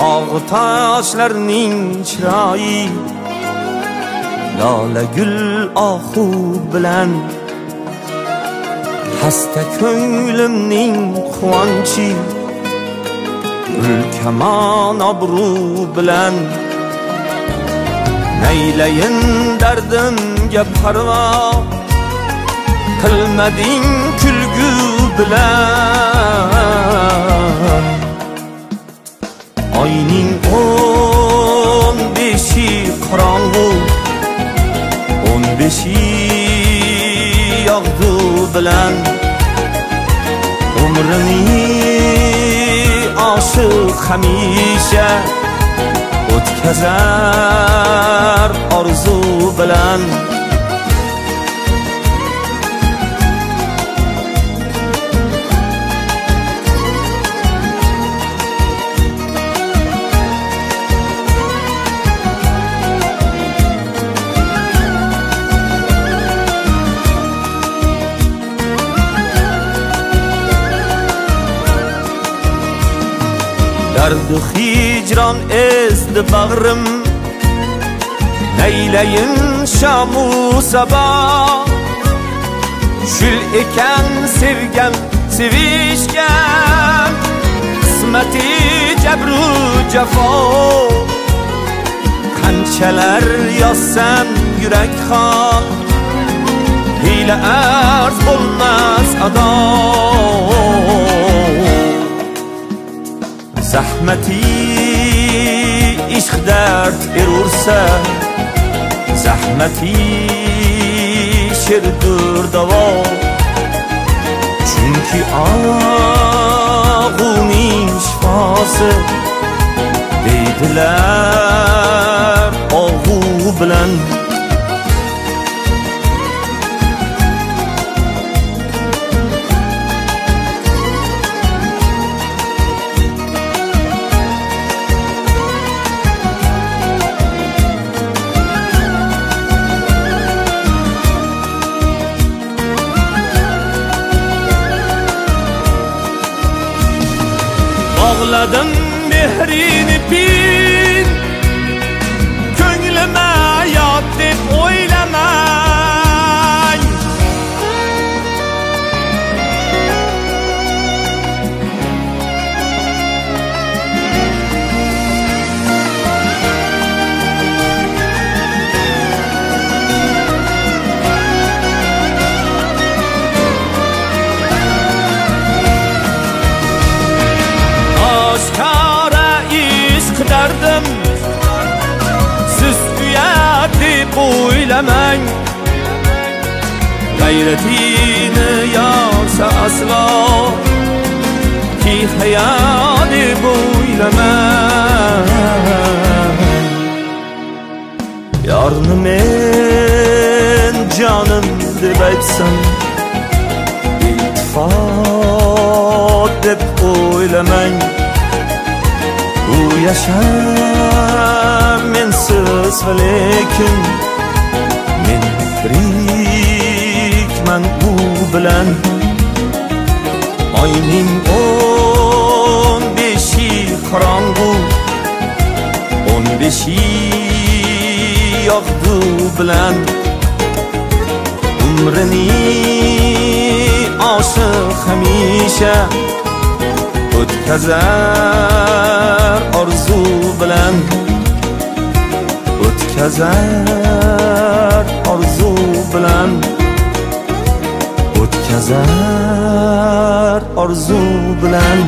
tog' toshlarning chiroyi lola gul ohu bilan hasta ko'nglimning quvonchi gul kamon obru bilan naylayin dardimga parvo qilmading kulgu bilan beshi yog'du bilan umrini oshiq hamisha o'tkazar orzu bilan dardu hijron ezdi bag'rim naylayin shamu sabo shul ekan sevgan sevishgan qismati jabru jafo qanchalar yozsam yurak xon hiyla arz bo'lmas ado zahmati ishq dard erursa zahmati sherdir davo. Chunki og'uning shifosi deydilar Bağladım mehrini pir dardim siz uyat deb o'ylamang g'ayratini yorsa aslo ki hayo deb o'ylamang yorni men jonim deb aytsam iltifot yashar mensiz lekin men tirikman u bilan oyning o'n beshi qorong'u o'n beshi yog'du bilan umrini oshiq hamisha o'tkazar orzu bilan. O'tkazar orzu bilan. O'tkazar orzu bilan.